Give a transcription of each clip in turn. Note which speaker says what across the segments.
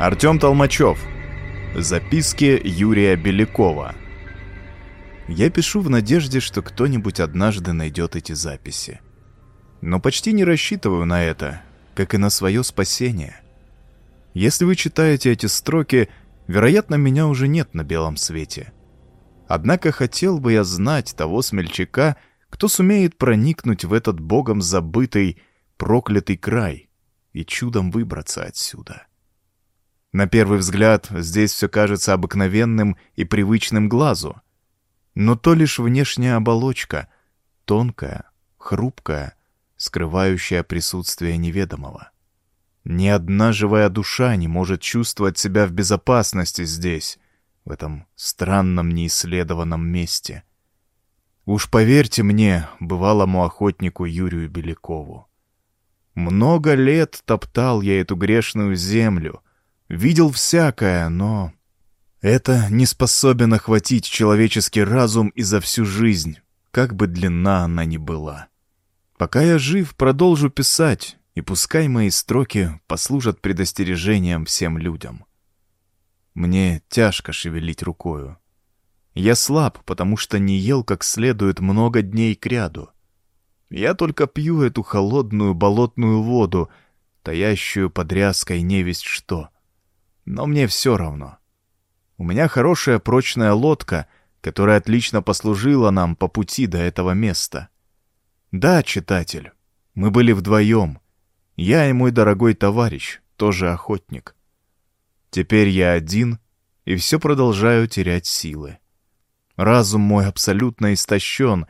Speaker 1: Артем Толмачев. Записки Юрия Белякова. Я пишу в надежде, что кто-нибудь однажды найдет эти записи. Но почти не рассчитываю на это, как и на свое спасение. Если вы читаете эти строки, вероятно, меня уже нет на белом свете. Однако хотел бы я знать того смельчака, кто сумеет проникнуть в этот богом забытый, проклятый край и чудом выбраться отсюда. На первый взгляд здесь все кажется обыкновенным и привычным глазу. Но то лишь внешняя оболочка, тонкая, хрупкая, скрывающая присутствие неведомого. Ни одна живая душа не может чувствовать себя в безопасности здесь, в этом странном неисследованном месте. Уж поверьте мне, бывалому охотнику Юрию Белякову. Много лет топтал я эту грешную землю — Видел всякое, но... Это не способен охватить человеческий разум и за всю жизнь, как бы длинна она ни была. Пока я жив, продолжу писать, и пускай мои строки послужат предостережением всем людям. Мне тяжко шевелить рукою. Я слаб, потому что не ел как следует много дней кряду. Я только пью эту холодную болотную воду, таящую под ряской невесть что — но мне все равно. У меня хорошая прочная лодка, которая отлично послужила нам по пути до этого места. Да, читатель, мы были вдвоем. Я и мой дорогой товарищ, тоже охотник. Теперь я один, и все продолжаю терять силы. Разум мой абсолютно истощен,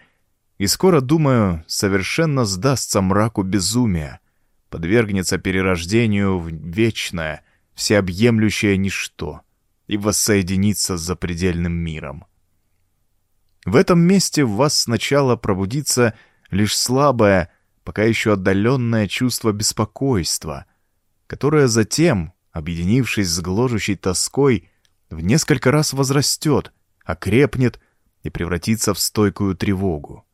Speaker 1: и скоро, думаю, совершенно сдастся мраку безумия, подвергнется перерождению в вечное — всеобъемлющее ничто и воссоединиться с запредельным миром. В этом месте в вас сначала пробудится лишь слабое, пока еще отдаленное чувство беспокойства, которое затем, объединившись с гложущей тоской, в несколько раз возрастет, окрепнет и превратится в стойкую тревогу.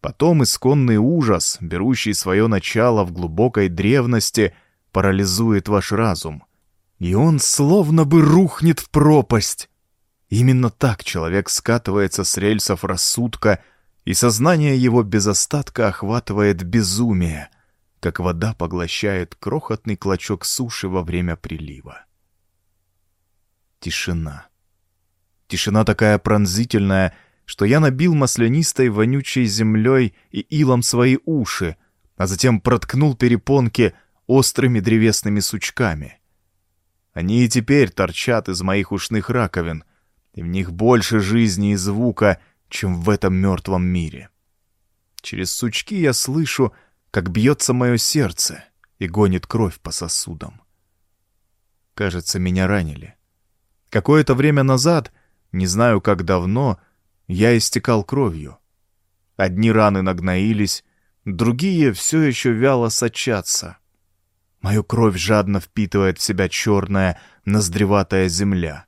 Speaker 1: Потом исконный ужас, берущий свое начало в глубокой древности, парализует ваш разум — и он словно бы рухнет в пропасть. Именно так человек скатывается с рельсов рассудка, и сознание его без остатка охватывает безумие, как вода поглощает крохотный клочок суши во время прилива. Тишина. Тишина такая пронзительная, что я набил маслянистой вонючей землей и илом свои уши, а затем проткнул перепонки острыми древесными сучками — они и теперь торчат из моих ушных раковин, и в них больше жизни и звука, чем в этом мертвом мире. Через сучки я слышу, как бьется мое сердце и гонит кровь по сосудам. Кажется, меня ранили. Какое-то время назад, не знаю как давно, я истекал кровью. Одни раны нагноились, другие все еще вяло сочатся — Мою кровь жадно впитывает в себя черная, ноздреватая земля.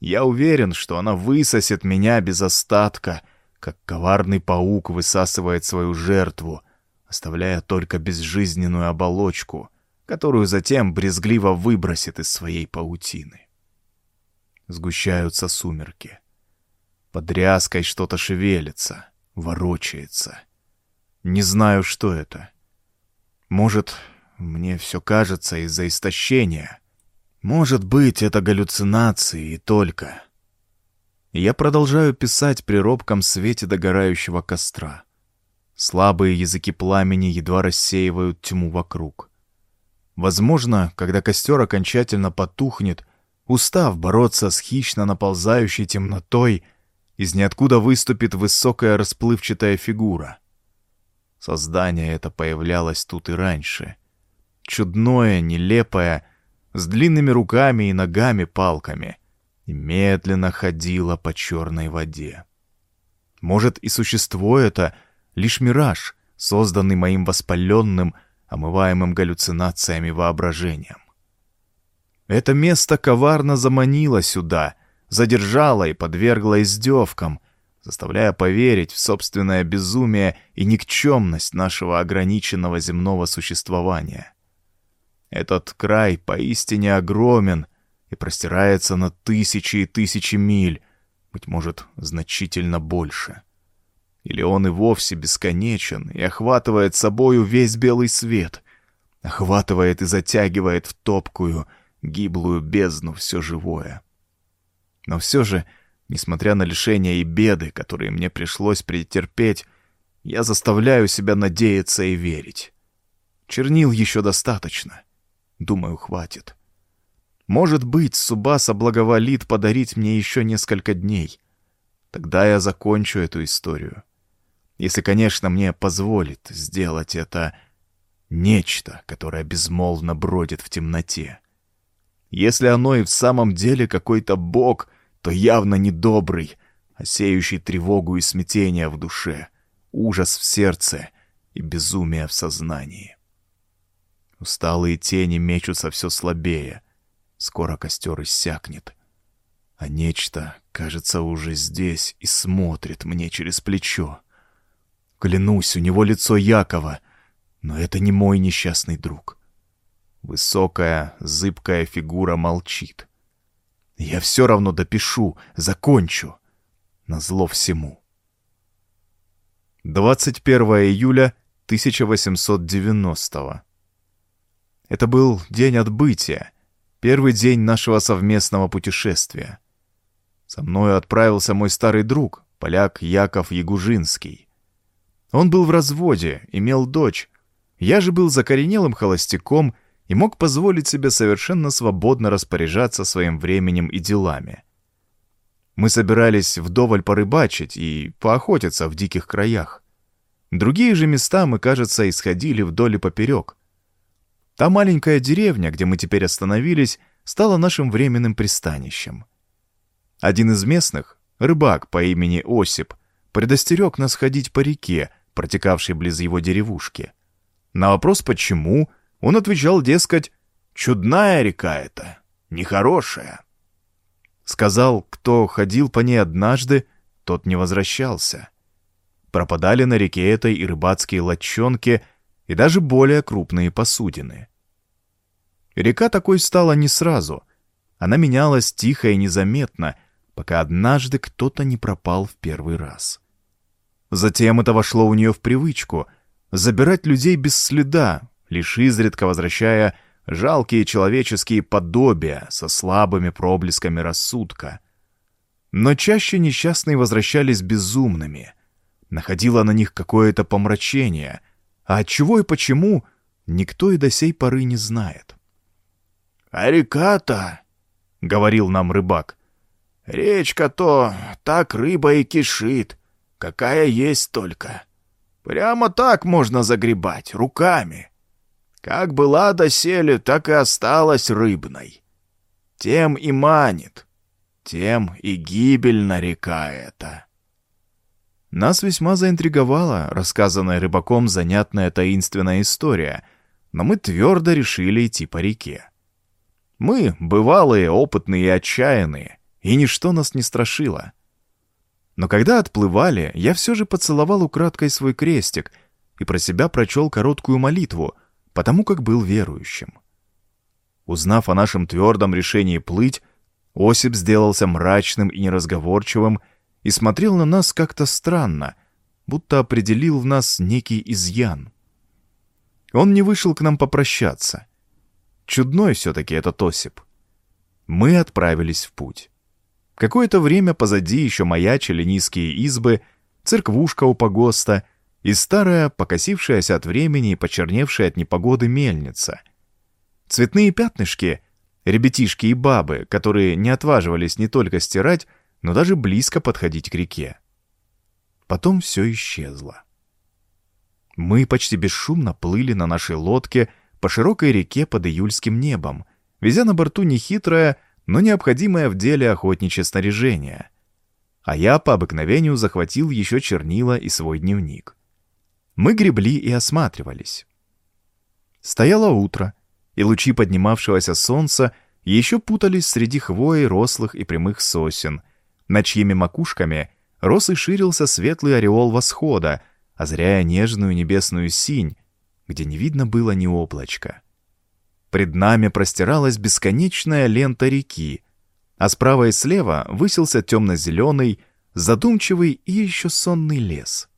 Speaker 1: Я уверен, что она высосет меня без остатка, как коварный паук высасывает свою жертву, оставляя только безжизненную оболочку, которую затем брезгливо выбросит из своей паутины. Сгущаются сумерки. Под ряской что-то шевелится, ворочается. Не знаю, что это. Может, мне все кажется из-за истощения. Может быть, это галлюцинации и только. Я продолжаю писать при робком свете догорающего костра. Слабые языки пламени едва рассеивают тьму вокруг. Возможно, когда костер окончательно потухнет, устав бороться с хищно наползающей темнотой, из ниоткуда выступит высокая расплывчатая фигура. Создание это появлялось тут и раньше — чудное, нелепое, с длинными руками и ногами-палками, и медленно ходила по черной воде. Может, и существо это лишь мираж, созданный моим воспаленным, омываемым галлюцинациями воображением. Это место коварно заманило сюда, задержало и подвергло издевкам, заставляя поверить в собственное безумие и никчемность нашего ограниченного земного существования. Этот край поистине огромен и простирается на тысячи и тысячи миль, быть может, значительно больше. Или он и вовсе бесконечен и охватывает собою весь белый свет, охватывает и затягивает в топкую, гиблую бездну все живое. Но все же, несмотря на лишения и беды, которые мне пришлось претерпеть, я заставляю себя надеяться и верить. Чернил еще достаточно. Думаю, хватит. Может быть, Субаса благоволит подарить мне еще несколько дней. Тогда я закончу эту историю. Если, конечно, мне позволит сделать это нечто, которое безмолвно бродит в темноте. Если оно и в самом деле какой-то бог, то явно недобрый, а сеющий тревогу и смятение в душе, ужас в сердце и безумие в сознании. Усталые тени мечутся все слабее — Скоро костер иссякнет. А нечто, кажется, уже здесь и смотрит мне через плечо. Клянусь, у него лицо Якова, но это не мой несчастный друг. Высокая, зыбкая фигура молчит. Я все равно допишу, закончу. Назло всему. 21 июля 1890 Это был день отбытия, Первый день нашего совместного путешествия. Со мною отправился мой старый друг, поляк Яков Ягужинский. Он был в разводе, имел дочь. Я же был закоренелым холостяком и мог позволить себе совершенно свободно распоряжаться своим временем и делами. Мы собирались вдоволь порыбачить и поохотиться в диких краях. Другие же места мы, кажется, исходили вдоль и поперек. Та маленькая деревня, где мы теперь остановились, стала нашим временным пристанищем. Один из местных, рыбак по имени Осип, предостерег нас ходить по реке, протекавшей близ его деревушки. На вопрос «почему?» он отвечал, дескать, «чудная река эта, нехорошая». Сказал, кто ходил по ней однажды, тот не возвращался. Пропадали на реке этой и рыбацкие лодчонки — и даже более крупные посудины. Река такой стала не сразу. Она менялась тихо и незаметно, пока однажды кто-то не пропал в первый раз. Затем это вошло у нее в привычку — забирать людей без следа, лишь изредка возвращая жалкие человеческие подобия со слабыми проблесками рассудка. Но чаще несчастные возвращались безумными. Находило на них какое-то помрачение, а от чего и почему, никто и до сей поры не знает. «А река-то, — говорил нам рыбак, — речка-то так рыба и кишит, какая есть только. Прямо так можно загребать, руками. Как была доселе, так и осталась рыбной. Тем и манит, тем и гибельна река эта». Нас весьма заинтриговала рассказанная рыбаком занятная таинственная история, но мы твердо решили идти по реке. Мы, бывалые, опытные и отчаянные, и ничто нас не страшило. Но когда отплывали, я все же поцеловал украдкой свой крестик и про себя прочел короткую молитву, потому как был верующим. Узнав о нашем твердом решении плыть, Осип сделался мрачным и неразговорчивым, и смотрел на нас как-то странно, будто определил в нас некий изъян. Он не вышел к нам попрощаться. Чудной все-таки этот Осип. Мы отправились в путь. Какое-то время позади еще маячили низкие избы, церквушка у погоста и старая, покосившаяся от времени и почерневшая от непогоды мельница. Цветные пятнышки, ребятишки и бабы, которые не отваживались не только стирать, но даже близко подходить к реке. Потом все исчезло. Мы почти бесшумно плыли на нашей лодке по широкой реке под июльским небом, везя на борту нехитрое, но необходимое в деле охотничье снаряжение. А я по обыкновению захватил еще чернила и свой дневник. Мы гребли и осматривались. Стояло утро, и лучи поднимавшегося солнца еще путались среди хвои рослых и прямых сосен, на чьими макушками рос и ширился светлый ореол восхода, озряя нежную небесную синь, где не видно было ни облачка. Пред нами простиралась бесконечная лента реки, а справа и слева высился темно-зеленый, задумчивый и еще сонный лес.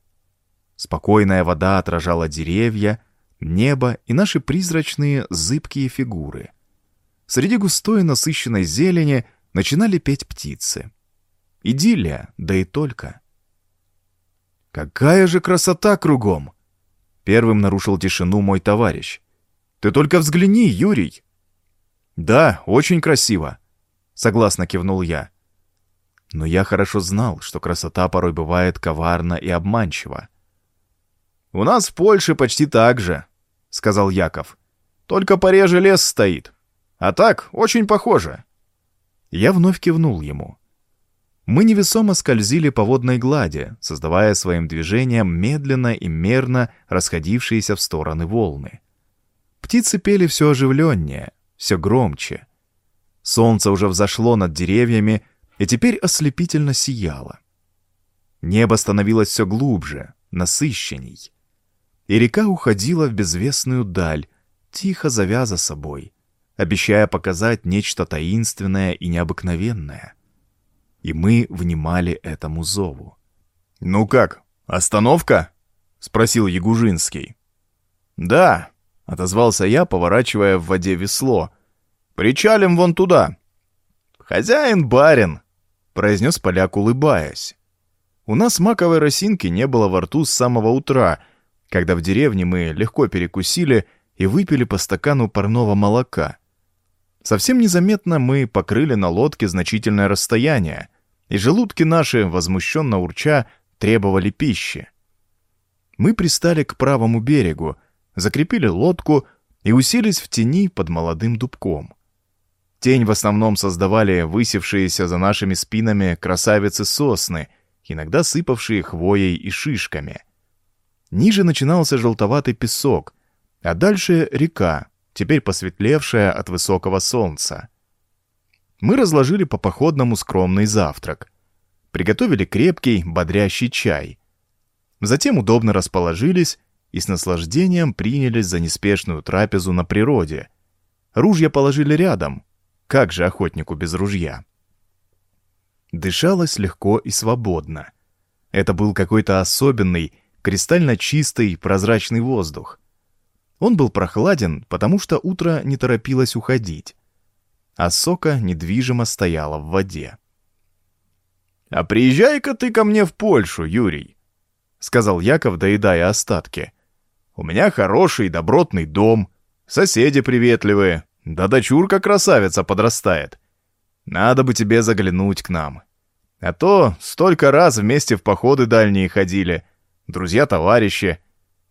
Speaker 1: Спокойная вода отражала деревья, небо и наши призрачные зыбкие фигуры. Среди густой насыщенной зелени начинали петь птицы. Идиллия, да и только. «Какая же красота кругом!» Первым нарушил тишину мой товарищ. «Ты только взгляни, Юрий!» «Да, очень красиво», — согласно кивнул я. Но я хорошо знал, что красота порой бывает коварна и обманчива. «У нас в Польше почти так же», — сказал Яков. «Только пореже лес стоит. А так, очень похоже». Я вновь кивнул ему. Мы невесомо скользили по водной глади, создавая своим движением медленно и мерно расходившиеся в стороны волны. Птицы пели все оживленнее, все громче. Солнце уже взошло над деревьями и теперь ослепительно сияло. Небо становилось все глубже, насыщенней. И река уходила в безвестную даль, тихо завяза собой, обещая показать нечто таинственное и необыкновенное. И мы внимали этому зову. «Ну как, остановка?» — спросил Ягужинский. «Да», — отозвался я, поворачивая в воде весло. «Причалим вон туда». «Хозяин барин», — произнес поляк, улыбаясь. У нас маковой росинки не было во рту с самого утра, когда в деревне мы легко перекусили и выпили по стакану парного молока. Совсем незаметно мы покрыли на лодке значительное расстояние, и желудки наши, возмущенно урча, требовали пищи. Мы пристали к правому берегу, закрепили лодку и уселись в тени под молодым дубком. Тень в основном создавали высевшиеся за нашими спинами красавицы-сосны, иногда сыпавшие хвоей и шишками. Ниже начинался желтоватый песок, а дальше река, теперь посветлевшая от высокого солнца. Мы разложили по походному скромный завтрак. Приготовили крепкий, бодрящий чай. Затем удобно расположились и с наслаждением принялись за неспешную трапезу на природе. Ружья положили рядом, как же охотнику без ружья? Дышалось легко и свободно. Это был какой-то особенный, кристально чистый, прозрачный воздух. Он был прохладен, потому что утро не торопилось уходить, а сока недвижимо стояла в воде. «А приезжай-ка ты ко мне в Польшу, Юрий», — сказал Яков, доедая остатки. «У меня хороший добротный дом, соседи приветливые, да дочурка красавица подрастает. Надо бы тебе заглянуть к нам. А то столько раз вместе в походы дальние ходили. Друзья-товарищи.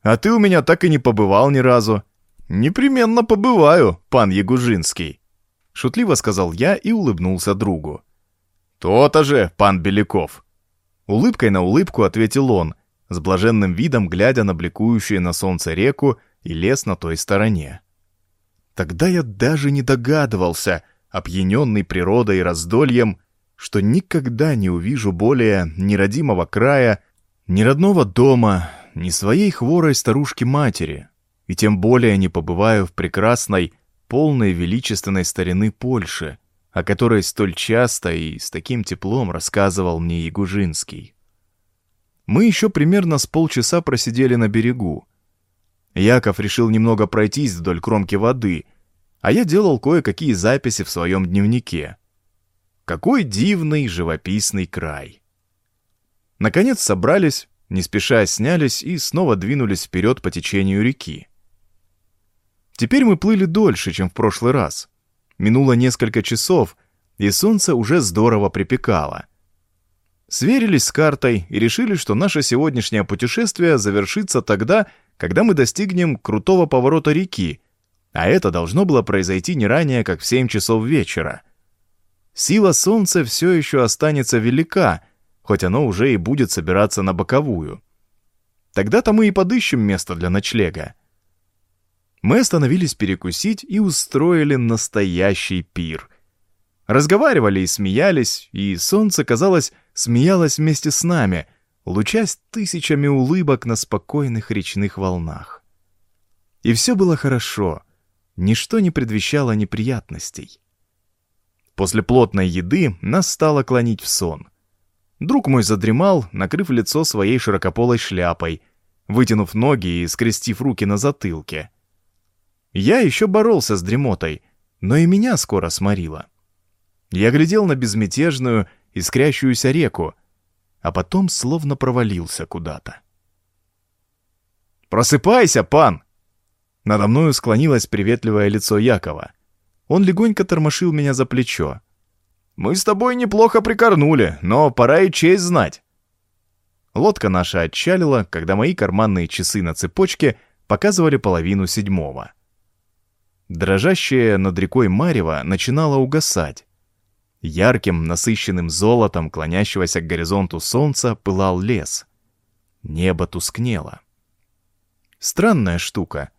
Speaker 1: А ты у меня так и не побывал ни разу. Непременно побываю, пан Ягужинский. Шутливо сказал я и улыбнулся другу. То-то же, пан Беляков. Улыбкой на улыбку ответил он, с блаженным видом глядя на бликующую на солнце реку и лес на той стороне. Тогда я даже не догадывался, опьяненный природой и раздольем, что никогда не увижу более ни родимого края, ни родного дома, ни своей хворой старушки-матери, и тем более не побываю в прекрасной, полной величественной старины Польши, о которой столь часто и с таким теплом рассказывал мне Ягужинский. Мы еще примерно с полчаса просидели на берегу, Яков решил немного пройтись вдоль кромки воды, а я делал кое-какие записи в своем дневнике. Какой дивный живописный край! Наконец собрались, не спеша снялись и снова двинулись вперед по течению реки. Теперь мы плыли дольше, чем в прошлый раз. Минуло несколько часов, и солнце уже здорово припекало. Сверились с картой и решили, что наше сегодняшнее путешествие завершится тогда, когда мы достигнем крутого поворота реки, а это должно было произойти не ранее, как в 7 часов вечера. Сила солнца все еще останется велика, хоть оно уже и будет собираться на боковую. Тогда-то мы и подыщем место для ночлега. Мы остановились перекусить и устроили настоящий пир. Разговаривали и смеялись, и солнце, казалось, смеялось вместе с нами — лучась тысячами улыбок на спокойных речных волнах. И все было хорошо. ничто не предвещало неприятностей. После плотной еды нас стало клонить в сон. Друг мой задремал, накрыв лицо своей широкополой шляпой, вытянув ноги и скрестив руки на затылке. Я еще боролся с дремотой, но и меня скоро сморило. Я глядел на безмятежную, искрящуюся реку, а потом словно провалился куда-то. «Просыпайся, пан!» Надо мною склонилось приветливое лицо Якова. Он легонько тормошил меня за плечо. «Мы с тобой неплохо прикорнули, но пора и честь знать». Лодка наша отчалила, когда мои карманные часы на цепочке показывали половину седьмого. Дрожащее над рекой Марева начинало угасать. Ярким, насыщенным золотом клонящегося к горизонту солнца пылал лес. Небо тускнело. Странная штука.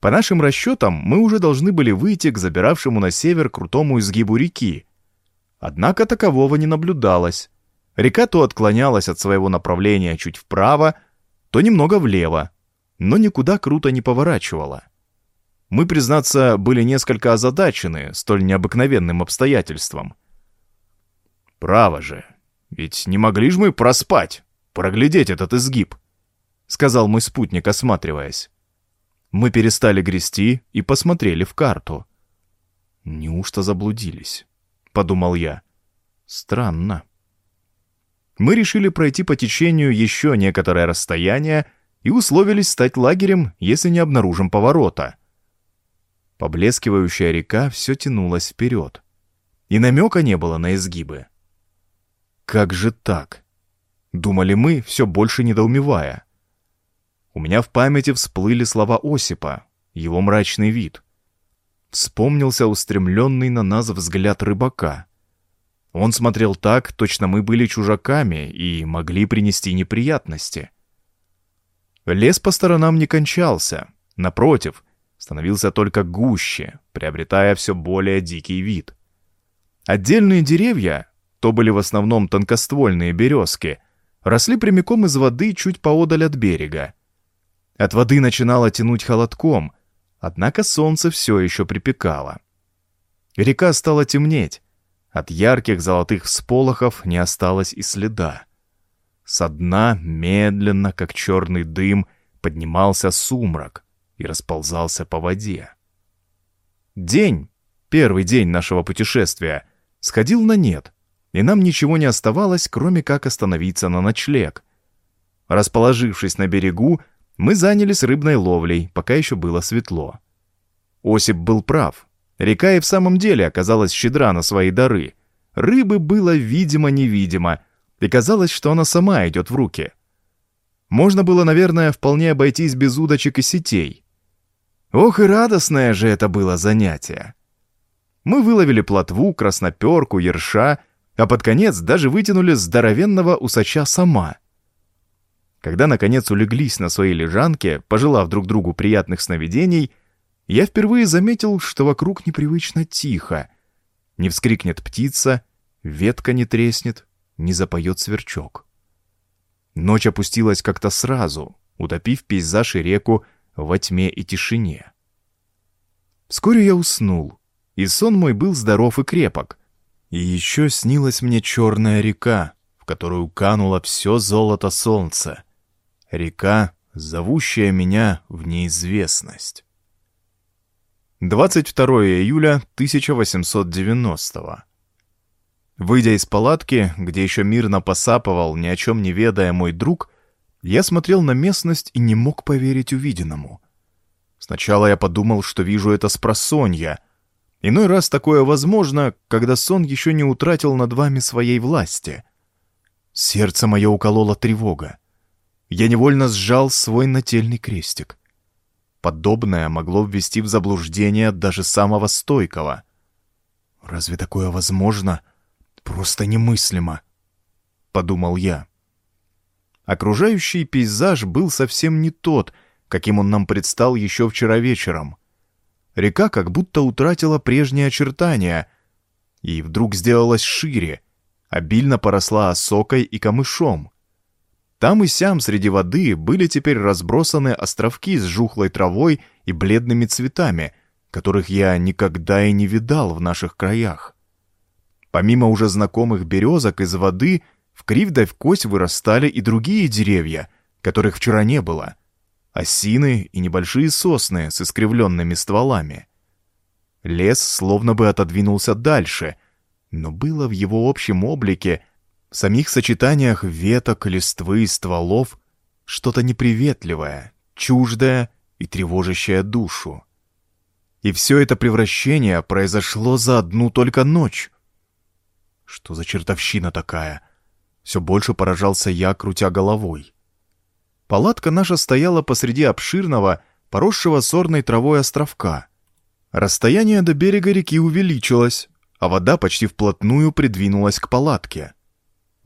Speaker 1: По нашим расчетам, мы уже должны были выйти к забиравшему на север крутому изгибу реки. Однако такового не наблюдалось. Река то отклонялась от своего направления чуть вправо, то немного влево, но никуда круто не поворачивала. Мы, признаться, были несколько озадачены столь необыкновенным обстоятельством. «Право же, ведь не могли же мы проспать, проглядеть этот изгиб», — сказал мой спутник, осматриваясь. Мы перестали грести и посмотрели в карту. «Неужто заблудились?» — подумал я. «Странно». Мы решили пройти по течению еще некоторое расстояние и условились стать лагерем, если не обнаружим поворота. Поблескивающая река все тянулась вперед. И намека не было на изгибы. Как же так? Думали мы, все больше недоумевая. У меня в памяти всплыли слова Осипа, его мрачный вид. Вспомнился устремленный на нас взгляд рыбака. Он смотрел так, точно мы были чужаками и могли принести неприятности. Лес по сторонам не кончался, напротив, становился только гуще, приобретая все более дикий вид. Отдельные деревья, то были в основном тонкоствольные березки, росли прямиком из воды чуть поодаль от берега. От воды начинало тянуть холодком, однако солнце все еще припекало. Река стала темнеть, от ярких золотых всполохов не осталось и следа. Со дна медленно, как черный дым, поднимался сумрак и расползался по воде. День, первый день нашего путешествия, сходил на нет — и нам ничего не оставалось, кроме как остановиться на ночлег. Расположившись на берегу, мы занялись рыбной ловлей, пока еще было светло. Осип был прав. Река и в самом деле оказалась щедра на свои дары. Рыбы было видимо-невидимо, и казалось, что она сама идет в руки. Можно было, наверное, вполне обойтись без удочек и сетей. Ох и радостное же это было занятие. Мы выловили плотву, красноперку, ерша — а под конец даже вытянули здоровенного усача сама. Когда, наконец, улеглись на своей лежанке, пожелав друг другу приятных сновидений, я впервые заметил, что вокруг непривычно тихо. Не вскрикнет птица, ветка не треснет, не запоет сверчок. Ночь опустилась как-то сразу, утопив пейзаж и реку во тьме и тишине. Вскоре я уснул, и сон мой был здоров и крепок, и еще снилась мне черная река, в которую кануло все золото солнца. Река, зовущая меня в неизвестность. 22 июля 1890 Выйдя из палатки, где еще мирно посапывал, ни о чем не ведая мой друг, я смотрел на местность и не мог поверить увиденному. Сначала я подумал, что вижу это с просонья — Иной раз такое возможно, когда сон еще не утратил над вами своей власти. Сердце мое уколола тревога. Я невольно сжал свой нательный крестик. Подобное могло ввести в заблуждение даже самого стойкого. «Разве такое возможно? Просто немыслимо», — подумал я. Окружающий пейзаж был совсем не тот, каким он нам предстал еще вчера вечером. Река как будто утратила прежние очертания и вдруг сделалась шире, обильно поросла осокой и камышом. Там и сям среди воды были теперь разбросаны островки с жухлой травой и бледными цветами, которых я никогда и не видал в наших краях. Помимо уже знакомых березок из воды, в кривь в кость вырастали и другие деревья, которых вчера не было. Осины и небольшие сосны с искривленными стволами. Лес словно бы отодвинулся дальше, но было в его общем облике, в самих сочетаниях веток, листвы и стволов, что-то неприветливое, чуждое и тревожащее душу. И все это превращение произошло за одну только ночь. Что за чертовщина такая? Все больше поражался я, крутя головой. Палатка наша стояла посреди обширного, поросшего сорной травой островка. Расстояние до берега реки увеличилось, а вода почти вплотную придвинулась к палатке.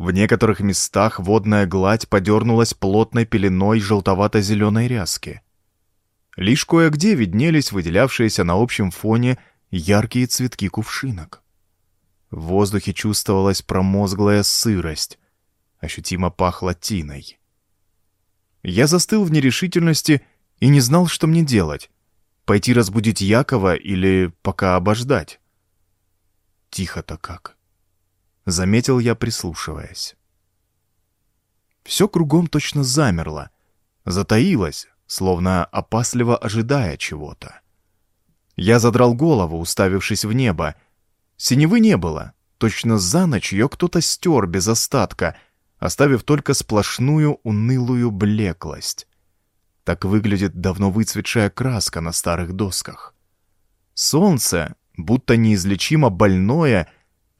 Speaker 1: В некоторых местах водная гладь подернулась плотной пеленой желтовато-зеленой ряски. Лишь кое-где виднелись выделявшиеся на общем фоне яркие цветки кувшинок. В воздухе чувствовалась промозглая сырость, ощутимо пахло тиной. Я застыл в нерешительности и не знал, что мне делать. Пойти разбудить Якова или пока обождать? Тихо-то как. Заметил я, прислушиваясь. Все кругом точно замерло, затаилось, словно опасливо ожидая чего-то. Я задрал голову, уставившись в небо. Синевы не было. Точно за ночь ее кто-то стер без остатка, оставив только сплошную унылую блеклость. Так выглядит давно выцветшая краска на старых досках. Солнце, будто неизлечимо больное,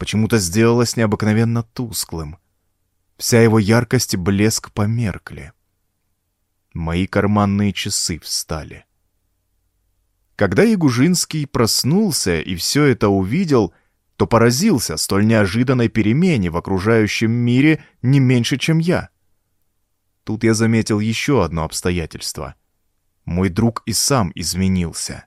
Speaker 1: почему-то сделалось необыкновенно тусклым. Вся его яркость и блеск померкли. Мои карманные часы встали. Когда Ягужинский проснулся и все это увидел, то поразился столь неожиданной перемене в окружающем мире не меньше, чем я. Тут я заметил еще одно обстоятельство. Мой друг и сам изменился.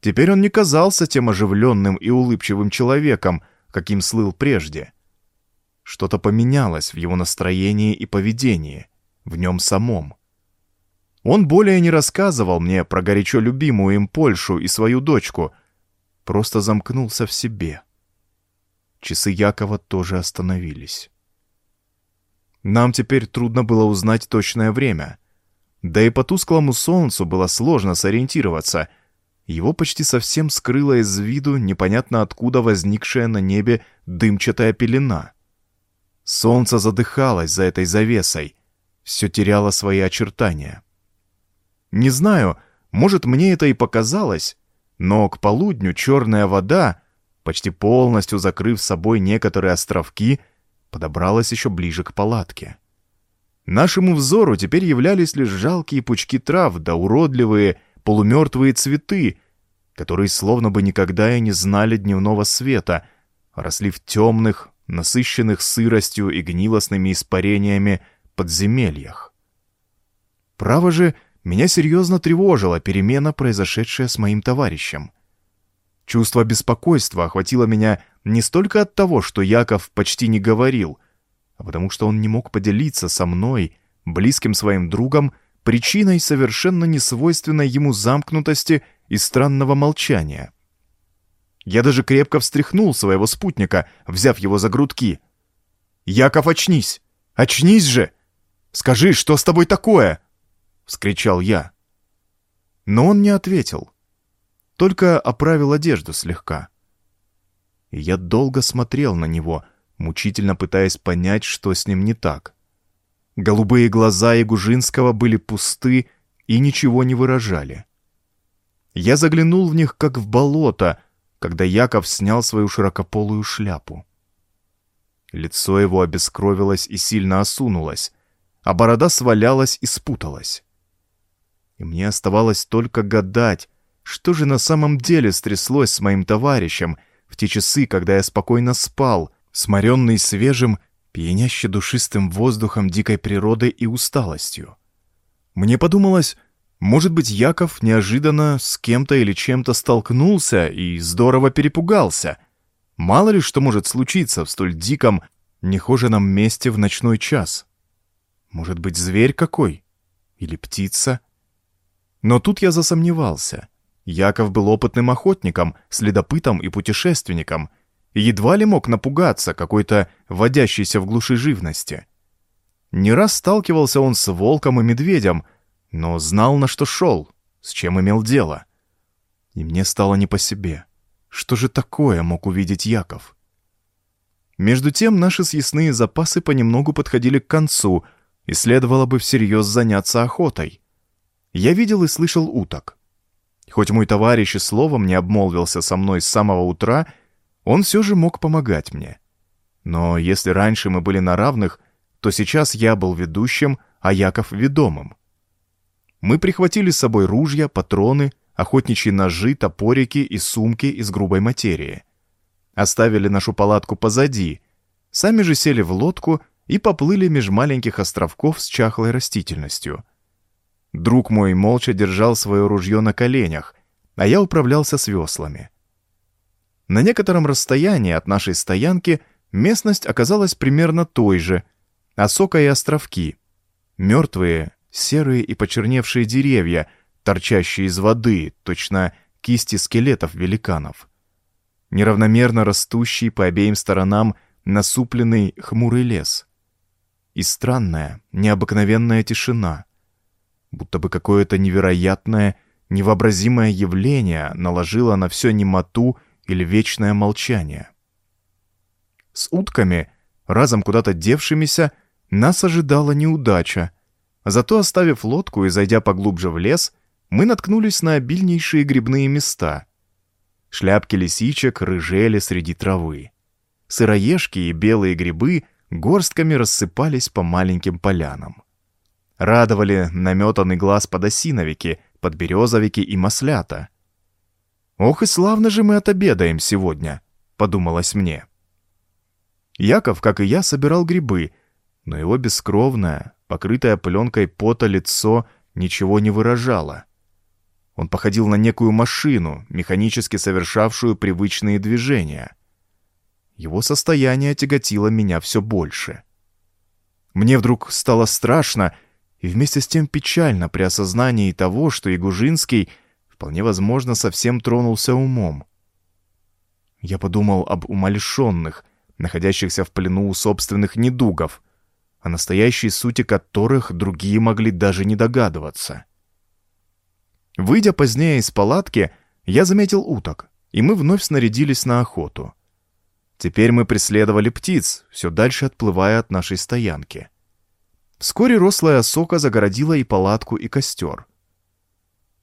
Speaker 1: Теперь он не казался тем оживленным и улыбчивым человеком, каким слыл прежде. Что-то поменялось в его настроении и поведении, в нем самом. Он более не рассказывал мне про горячо любимую им Польшу и свою дочку, просто замкнулся в себе. Часы Якова тоже остановились. Нам теперь трудно было узнать точное время. Да и по тусклому солнцу было сложно сориентироваться. Его почти совсем скрыла из виду непонятно откуда возникшая на небе дымчатая пелена. Солнце задыхалось за этой завесой, все теряло свои очертания. Не знаю, может, мне это и показалось, но к полудню черная вода, почти полностью закрыв собой некоторые островки, подобралась еще ближе к палатке. Нашему взору теперь являлись лишь жалкие пучки трав да уродливые полумертвые цветы, которые словно бы никогда и не знали дневного света, росли в темных, насыщенных сыростью и гнилостными испарениями подземельях. Право же, меня серьезно тревожила перемена, произошедшая с моим товарищем. Чувство беспокойства охватило меня не столько от того, что Яков почти не говорил, а потому что он не мог поделиться со мной, близким своим другом, причиной совершенно несвойственной ему замкнутости и странного молчания. Я даже крепко встряхнул своего спутника, взяв его за грудки. «Яков, очнись! Очнись же! Скажи, что с тобой такое?» — вскричал я. Но он не ответил, только оправил одежду слегка. И я долго смотрел на него, мучительно пытаясь понять, что с ним не так. Голубые глаза Ягужинского были пусты и ничего не выражали. Я заглянул в них, как в болото, когда Яков снял свою широкополую шляпу. Лицо его обескровилось и сильно осунулось, а борода свалялась и спуталась и мне оставалось только гадать, что же на самом деле стряслось с моим товарищем в те часы, когда я спокойно спал, сморенный свежим, пьяняще душистым воздухом дикой природы и усталостью. Мне подумалось, может быть, Яков неожиданно с кем-то или чем-то столкнулся и здорово перепугался. Мало ли что может случиться в столь диком, нехоженом месте в ночной час. Может быть, зверь какой? Или птица? Но тут я засомневался. Яков был опытным охотником, следопытом и путешественником, едва ли мог напугаться какой-то водящейся в глуши живности. Не раз сталкивался он с волком и медведем, но знал, на что шел, с чем имел дело. И мне стало не по себе. Что же такое мог увидеть Яков? Между тем наши съестные запасы понемногу подходили к концу, и следовало бы всерьез заняться охотой. Я видел и слышал уток. Хоть мой товарищ и словом не обмолвился со мной с самого утра, он все же мог помогать мне. Но если раньше мы были на равных, то сейчас я был ведущим, а Яков — ведомым. Мы прихватили с собой ружья, патроны, охотничьи ножи, топорики и сумки из грубой материи. Оставили нашу палатку позади, сами же сели в лодку и поплыли меж маленьких островков с чахлой растительностью. Друг мой молча держал свое ружье на коленях, а я управлялся с веслами. На некотором расстоянии от нашей стоянки местность оказалась примерно той же — Осока и островки. Мертвые, серые и почерневшие деревья, торчащие из воды, точно кисти скелетов великанов. Неравномерно растущий по обеим сторонам насупленный хмурый лес. И странная, необыкновенная тишина. Будто бы какое-то невероятное, невообразимое явление наложило на все немоту или вечное молчание. С утками, разом куда-то девшимися, нас ожидала неудача. Зато, оставив лодку и зайдя поглубже в лес, мы наткнулись на обильнейшие грибные места. Шляпки лисичек рыжели среди травы. Сыроежки и белые грибы горстками рассыпались по маленьким полянам. Радовали наметанный глаз подосиновики, подберезовики и маслята. «Ох и славно же мы отобедаем сегодня», — подумалось мне. Яков, как и я, собирал грибы — но его бескровное, покрытое пленкой пота лицо ничего не выражало. Он походил на некую машину, механически совершавшую привычные движения. Его состояние тяготило меня все больше. Мне вдруг стало страшно и вместе с тем печально при осознании того, что Ягужинский вполне возможно совсем тронулся умом. Я подумал об умалишенных, находящихся в плену у собственных недугов, о настоящей сути которых другие могли даже не догадываться. Выйдя позднее из палатки, я заметил уток, и мы вновь снарядились на охоту. Теперь мы преследовали птиц, все дальше отплывая от нашей стоянки. Вскоре рослая осока загородила и палатку, и костер.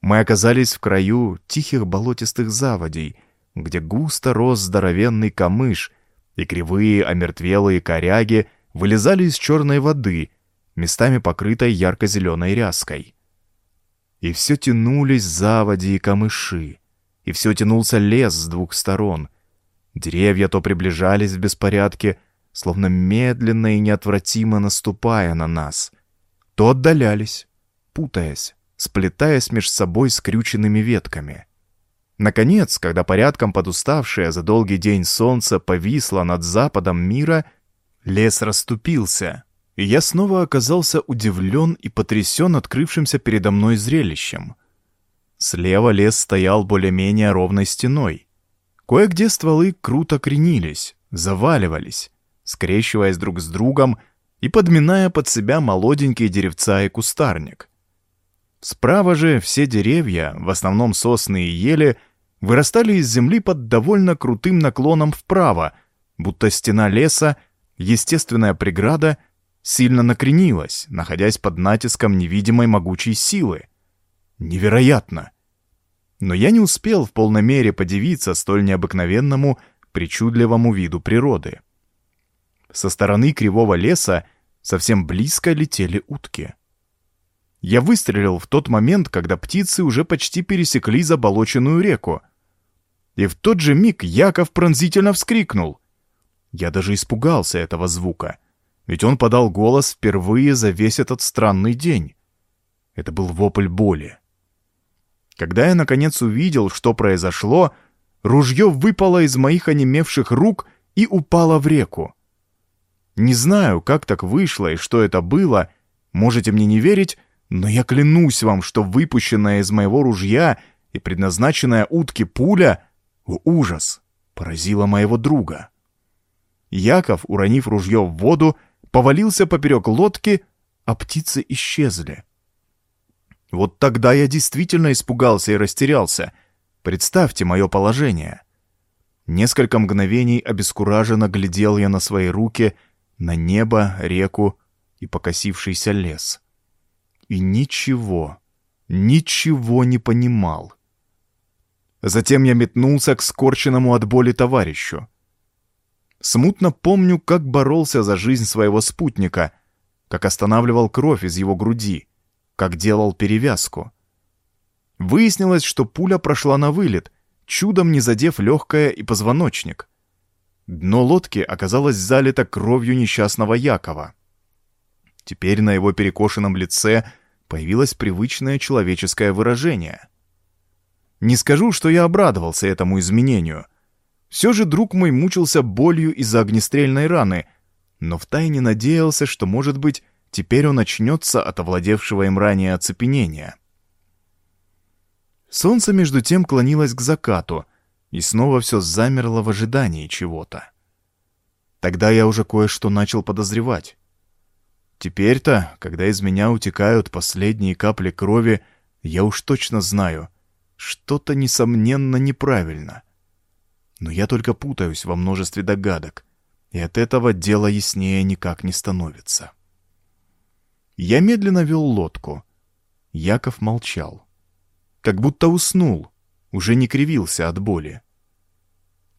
Speaker 1: Мы оказались в краю тихих болотистых заводей, где густо рос здоровенный камыш, и кривые омертвелые коряги вылезали из черной воды, местами покрытой ярко-зеленой ряской. И все тянулись заводи и камыши, и все тянулся лес с двух сторон. Деревья то приближались в беспорядке, словно медленно и неотвратимо наступая на нас, то отдалялись, путаясь, сплетаясь меж собой скрюченными ветками. Наконец, когда порядком подуставшее за долгий день солнце повисло над западом мира, Лес расступился, и я снова оказался удивлен и потрясен открывшимся передо мной зрелищем. Слева лес стоял более-менее ровной стеной. Кое-где стволы круто кренились, заваливались, скрещиваясь друг с другом и подминая под себя молоденькие деревца и кустарник. Справа же все деревья, в основном сосны и ели, вырастали из земли под довольно крутым наклоном вправо, будто стена леса естественная преграда сильно накренилась, находясь под натиском невидимой могучей силы. Невероятно! Но я не успел в полной мере подивиться столь необыкновенному, причудливому виду природы. Со стороны кривого леса совсем близко летели утки. Я выстрелил в тот момент, когда птицы уже почти пересекли заболоченную реку. И в тот же миг Яков пронзительно вскрикнул. Я даже испугался этого звука, ведь он подал голос впервые за весь этот странный день. Это был вопль боли. Когда я наконец увидел, что произошло, ружье выпало из моих онемевших рук и упало в реку. Не знаю, как так вышло и что это было, можете мне не верить, но я клянусь вам, что выпущенное из моего ружья и предназначенная утке пуля, ужас, поразила моего друга. Яков, уронив ружье в воду, повалился поперек лодки, а птицы исчезли. Вот тогда я действительно испугался и растерялся. Представьте мое положение. Несколько мгновений обескураженно глядел я на свои руки, на небо, реку и покосившийся лес. И ничего, ничего не понимал. Затем я метнулся к скорченному от боли товарищу. Смутно помню, как боролся за жизнь своего спутника, как останавливал кровь из его груди, как делал перевязку. Выяснилось, что пуля прошла на вылет, чудом не задев легкое и позвоночник. Дно лодки оказалось залито кровью несчастного Якова. Теперь на его перекошенном лице появилось привычное человеческое выражение. Не скажу, что я обрадовался этому изменению — все же друг мой мучился болью из-за огнестрельной раны, но втайне надеялся, что, может быть, теперь он очнется от овладевшего им ранее оцепенения. Солнце между тем клонилось к закату, и снова все замерло в ожидании чего-то. Тогда я уже кое-что начал подозревать. Теперь-то, когда из меня утекают последние капли крови, я уж точно знаю, что-то несомненно неправильно — но я только путаюсь во множестве догадок, и от этого дело яснее никак не становится. Я медленно вел лодку. Яков молчал. Как будто уснул, уже не кривился от боли.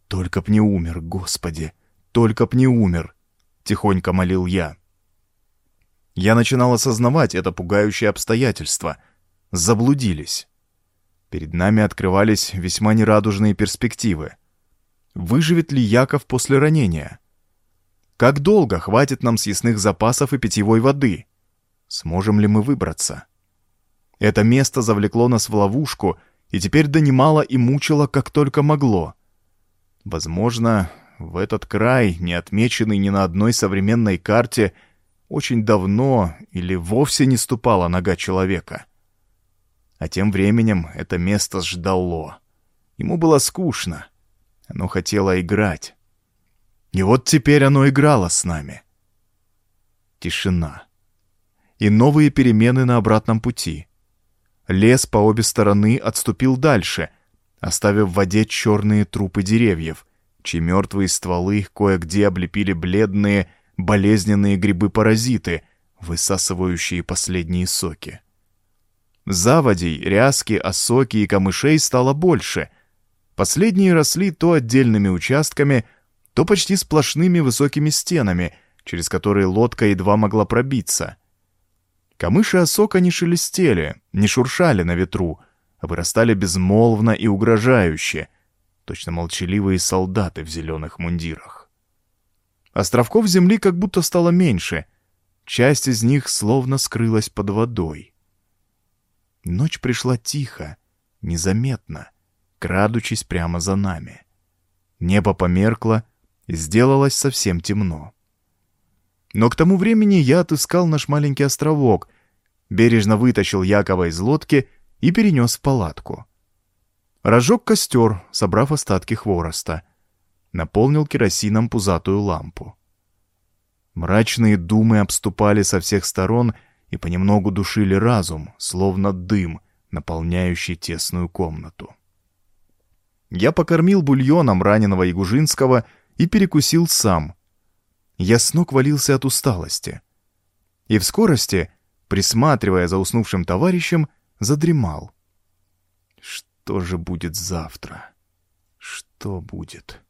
Speaker 1: «Только б не умер, Господи! Только б не умер!» — тихонько молил я. Я начинал осознавать это пугающее обстоятельство. Заблудились. Перед нами открывались весьма нерадужные перспективы — Выживет ли Яков после ранения? Как долго хватит нам съестных запасов и питьевой воды? Сможем ли мы выбраться? Это место завлекло нас в ловушку и теперь донимало и мучило, как только могло. Возможно, в этот край, не отмеченный ни на одной современной карте, очень давно или вовсе не ступала нога человека. А тем временем это место ждало. Ему было скучно. Оно хотело играть. И вот теперь оно играло с нами. Тишина. И новые перемены на обратном пути. Лес по обе стороны отступил дальше, оставив в воде черные трупы деревьев, чьи мертвые стволы кое-где облепили бледные, болезненные грибы-паразиты, высасывающие последние соки. Заводей, ряски, осоки и камышей стало больше — Последние росли то отдельными участками, то почти сплошными высокими стенами, через которые лодка едва могла пробиться. Камыши осока не шелестели, не шуршали на ветру, а вырастали безмолвно и угрожающе, точно молчаливые солдаты в зеленых мундирах. Островков земли как будто стало меньше, часть из них словно скрылась под водой. Ночь пришла тихо, незаметно крадучись прямо за нами. Небо померкло сделалось совсем темно. Но к тому времени я отыскал наш маленький островок, бережно вытащил Якова из лодки и перенес в палатку. Разжег костер, собрав остатки хвороста. Наполнил керосином пузатую лампу. Мрачные думы обступали со всех сторон и понемногу душили разум, словно дым, наполняющий тесную комнату. Я покормил бульоном раненого Ягужинского и перекусил сам. Я с ног валился от усталости. И в скорости, присматривая за уснувшим товарищем, задремал. Что же будет завтра? Что будет?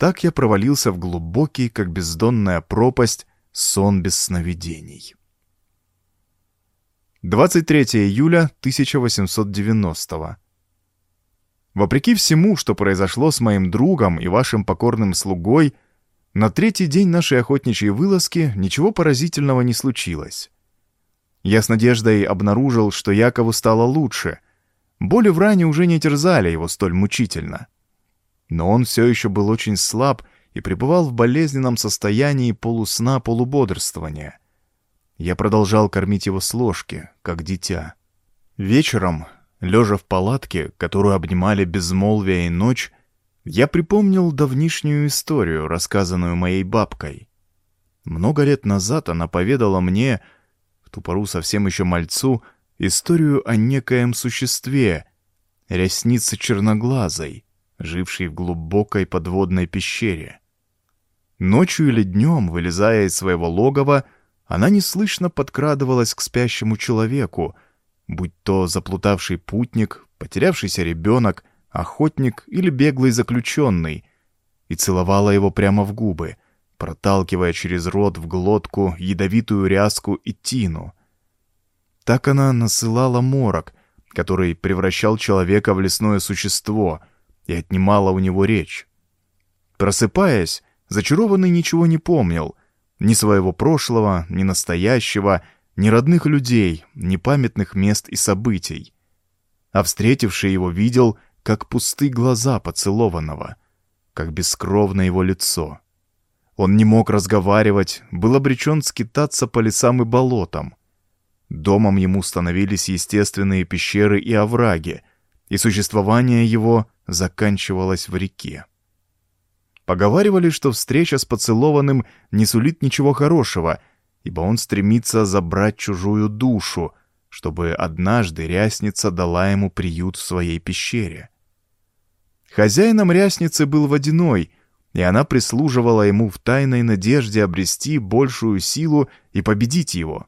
Speaker 1: Так я провалился в глубокий, как бездонная пропасть, сон без сновидений. 23 июля 1890 Вопреки всему, что произошло с моим другом и вашим покорным слугой, на третий день нашей охотничьей вылазки ничего поразительного не случилось. Я с надеждой обнаружил, что Якову стало лучше. Боли в ране уже не терзали его столь мучительно. Но он все еще был очень слаб и пребывал в болезненном состоянии полусна-полубодрствования. Я продолжал кормить его с ложки, как дитя. Вечером лежа в палатке, которую обнимали безмолвие и ночь, я припомнил давнишнюю историю, рассказанную моей бабкой. Много лет назад она поведала мне, в ту пору совсем еще мальцу, историю о некоем существе, ряснице черноглазой, жившей в глубокой подводной пещере. Ночью или днем, вылезая из своего логова, она неслышно подкрадывалась к спящему человеку, будь то заплутавший путник, потерявшийся ребенок, охотник или беглый заключенный, и целовала его прямо в губы, проталкивая через рот в глотку ядовитую ряску и тину. Так она насылала морок, который превращал человека в лесное существо и отнимала у него речь. Просыпаясь, зачарованный ничего не помнил, ни своего прошлого, ни настоящего, ни родных людей, ни памятных мест и событий. А встретивший его видел, как пусты глаза поцелованного, как бескровно его лицо. Он не мог разговаривать, был обречен скитаться по лесам и болотам. Домом ему становились естественные пещеры и овраги, и существование его заканчивалось в реке. Поговаривали, что встреча с поцелованным не сулит ничего хорошего, ибо он стремится забрать чужую душу, чтобы однажды рясница дала ему приют в своей пещере. Хозяином рясницы был водяной, и она прислуживала ему в тайной надежде обрести большую силу и победить его.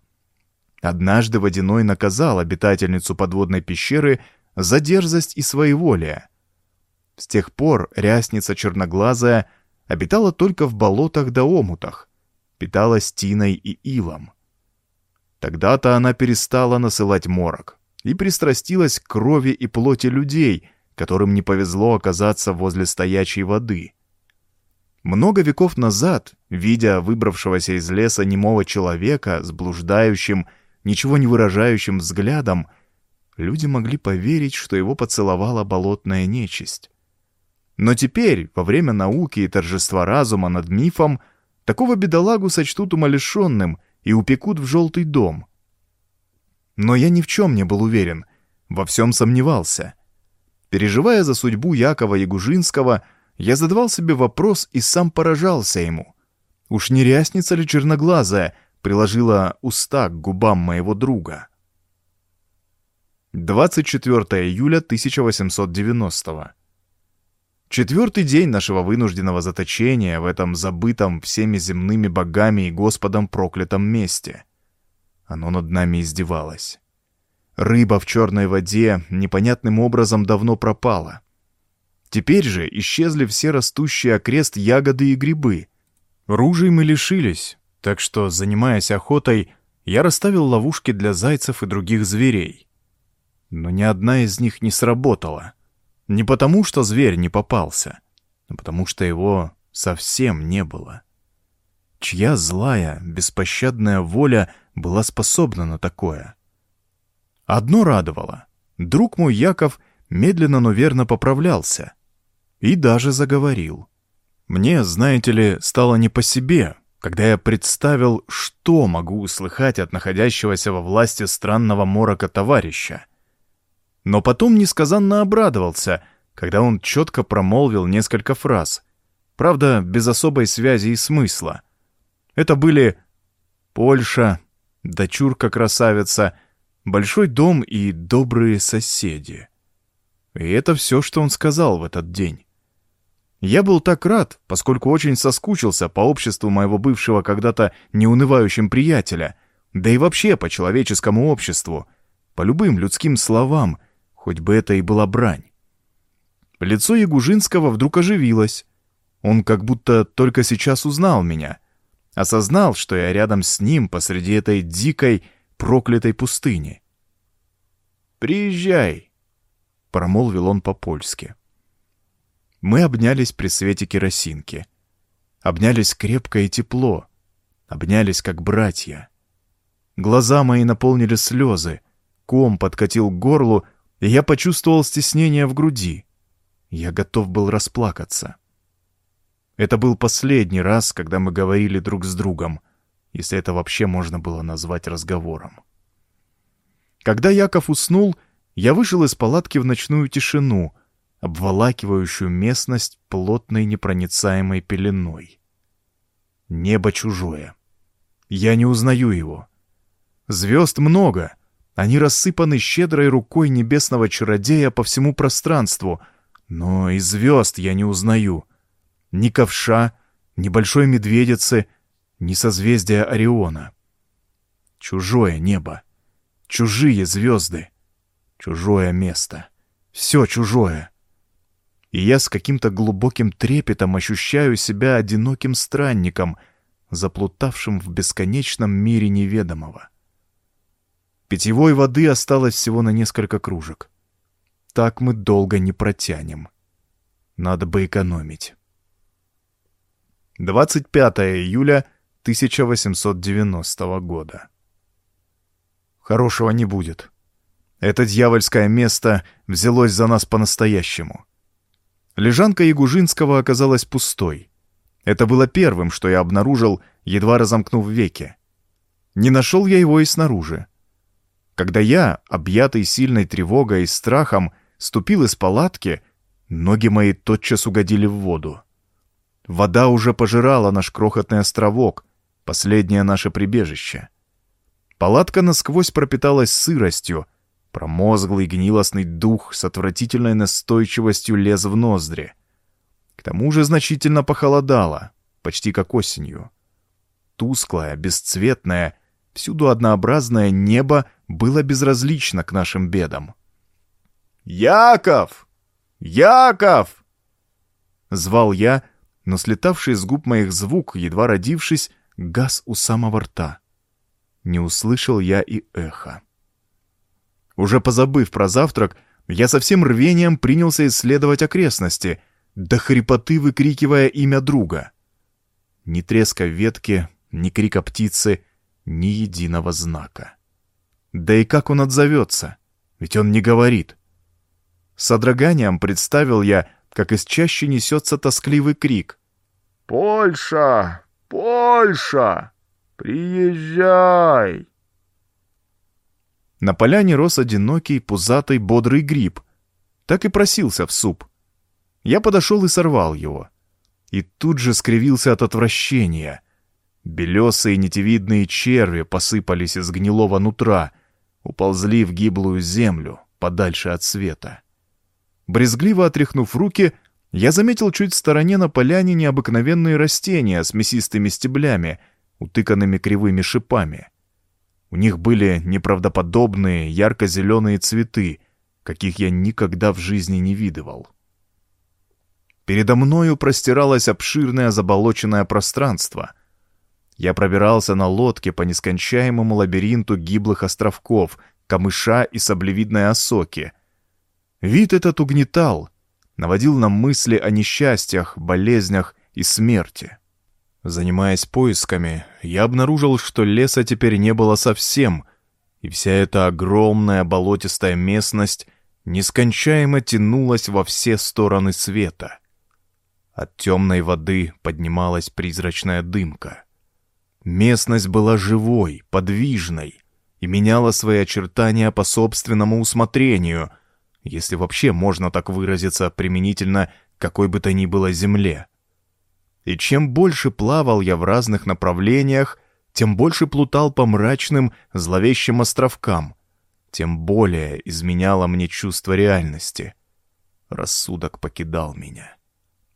Speaker 1: Однажды водяной наказал обитательницу подводной пещеры за дерзость и своеволие. С тех пор рясница черноглазая обитала только в болотах да омутах, питалась тиной и илом. Тогда-то она перестала насылать морок и пристрастилась к крови и плоти людей, которым не повезло оказаться возле стоячей воды. Много веков назад, видя выбравшегося из леса немого человека с блуждающим, ничего не выражающим взглядом, люди могли поверить, что его поцеловала болотная нечисть. Но теперь, во время науки и торжества разума над мифом, такого бедолагу сочтут умалишенным и упекут в желтый дом. Но я ни в чем не был уверен, во всем сомневался. Переживая за судьбу Якова Ягужинского, я задавал себе вопрос и сам поражался ему. Уж не рясница ли черноглазая приложила уста к губам моего друга? 24 июля 1890 Четвертый день нашего вынужденного заточения в этом забытом всеми земными богами и Господом проклятом месте. Оно над нами издевалось. Рыба в черной воде непонятным образом давно пропала. Теперь же исчезли все растущие окрест ягоды и грибы. Ружей мы лишились, так что, занимаясь охотой, я расставил ловушки для зайцев и других зверей. Но ни одна из них не сработала — не потому, что зверь не попался, а потому что его совсем не было. Чья злая, беспощадная воля была способна на такое? Одно радовало. Друг мой Яков медленно, но верно поправлялся. И даже заговорил. Мне, знаете ли, стало не по себе, когда я представил, что могу услыхать от находящегося во власти странного морока товарища — но потом несказанно обрадовался, когда он четко промолвил несколько фраз, правда, без особой связи и смысла. Это были «Польша», «Дочурка-красавица», «Большой дом» и «Добрые соседи». И это все, что он сказал в этот день. Я был так рад, поскольку очень соскучился по обществу моего бывшего когда-то неунывающим приятеля, да и вообще по человеческому обществу, по любым людским словам — хоть бы это и была брань. Лицо Ягужинского вдруг оживилось. Он как будто только сейчас узнал меня. Осознал, что я рядом с ним посреди этой дикой, проклятой пустыни. «Приезжай!» — промолвил он по-польски. Мы обнялись при свете керосинки. Обнялись крепко и тепло. Обнялись как братья. Глаза мои наполнили слезы. Ком подкатил к горлу, и я почувствовал стеснение в груди. Я готов был расплакаться. Это был последний раз, когда мы говорили друг с другом, если это вообще можно было назвать разговором. Когда Яков уснул, я вышел из палатки в ночную тишину, обволакивающую местность плотной непроницаемой пеленой. Небо чужое. Я не узнаю его. Звезд много. Они рассыпаны щедрой рукой небесного чародея по всему пространству. Но и звезд я не узнаю. Ни ковша, ни большой медведицы, ни созвездия Ориона. Чужое небо. Чужие звезды. Чужое место. Все чужое. И я с каким-то глубоким трепетом ощущаю себя одиноким странником, заплутавшим в бесконечном мире неведомого. Питьевой воды осталось всего на несколько кружек. Так мы долго не протянем. Надо бы экономить. 25 июля 1890 года. Хорошего не будет. Это дьявольское место взялось за нас по-настоящему. Лежанка Ягужинского оказалась пустой. Это было первым, что я обнаружил, едва разомкнув веки. Не нашел я его и снаружи. Когда я, объятый сильной тревогой и страхом, ступил из палатки, ноги мои тотчас угодили в воду. Вода уже пожирала наш крохотный островок, последнее наше прибежище. Палатка насквозь пропиталась сыростью, промозглый гнилостный дух с отвратительной настойчивостью лез в ноздри. К тому же значительно похолодало, почти как осенью. Тусклое, бесцветное, всюду однообразное небо было безразлично к нашим бедам. «Яков! Яков!» Звал я, но слетавший с губ моих звук, едва родившись, газ у самого рта. Не услышал я и эхо. Уже позабыв про завтрак, я со всем рвением принялся исследовать окрестности, до хрипоты выкрикивая имя друга. Ни треска ветки, ни крика птицы, ни единого знака. Да и как он отзовется? Ведь он не говорит. С содроганием представил я, как из чаще несется тоскливый крик. «Польша! Польша! Приезжай!» На поляне рос одинокий, пузатый, бодрый гриб. Так и просился в суп. Я подошел и сорвал его. И тут же скривился от отвращения. Белесые нитевидные черви посыпались из гнилого нутра, уползли в гиблую землю, подальше от света. Брезгливо отряхнув руки, я заметил чуть в стороне на поляне необыкновенные растения с мясистыми стеблями, утыканными кривыми шипами. У них были неправдоподобные ярко-зеленые цветы, каких я никогда в жизни не видывал. Передо мною простиралось обширное заболоченное пространство. Я пробирался на лодке по нескончаемому лабиринту гиблых островков, камыша и саблевидной осоки — Вид этот угнетал, наводил на мысли о несчастьях, болезнях и смерти. Занимаясь поисками, я обнаружил, что леса теперь не было совсем, и вся эта огромная болотистая местность нескончаемо тянулась во все стороны света. От темной воды поднималась призрачная дымка. Местность была живой, подвижной и меняла свои очертания по собственному усмотрению — если вообще можно так выразиться применительно какой бы то ни было земле. И чем больше плавал я в разных направлениях, тем больше плутал по мрачным, зловещим островкам, тем более изменяло мне чувство реальности. Рассудок покидал меня.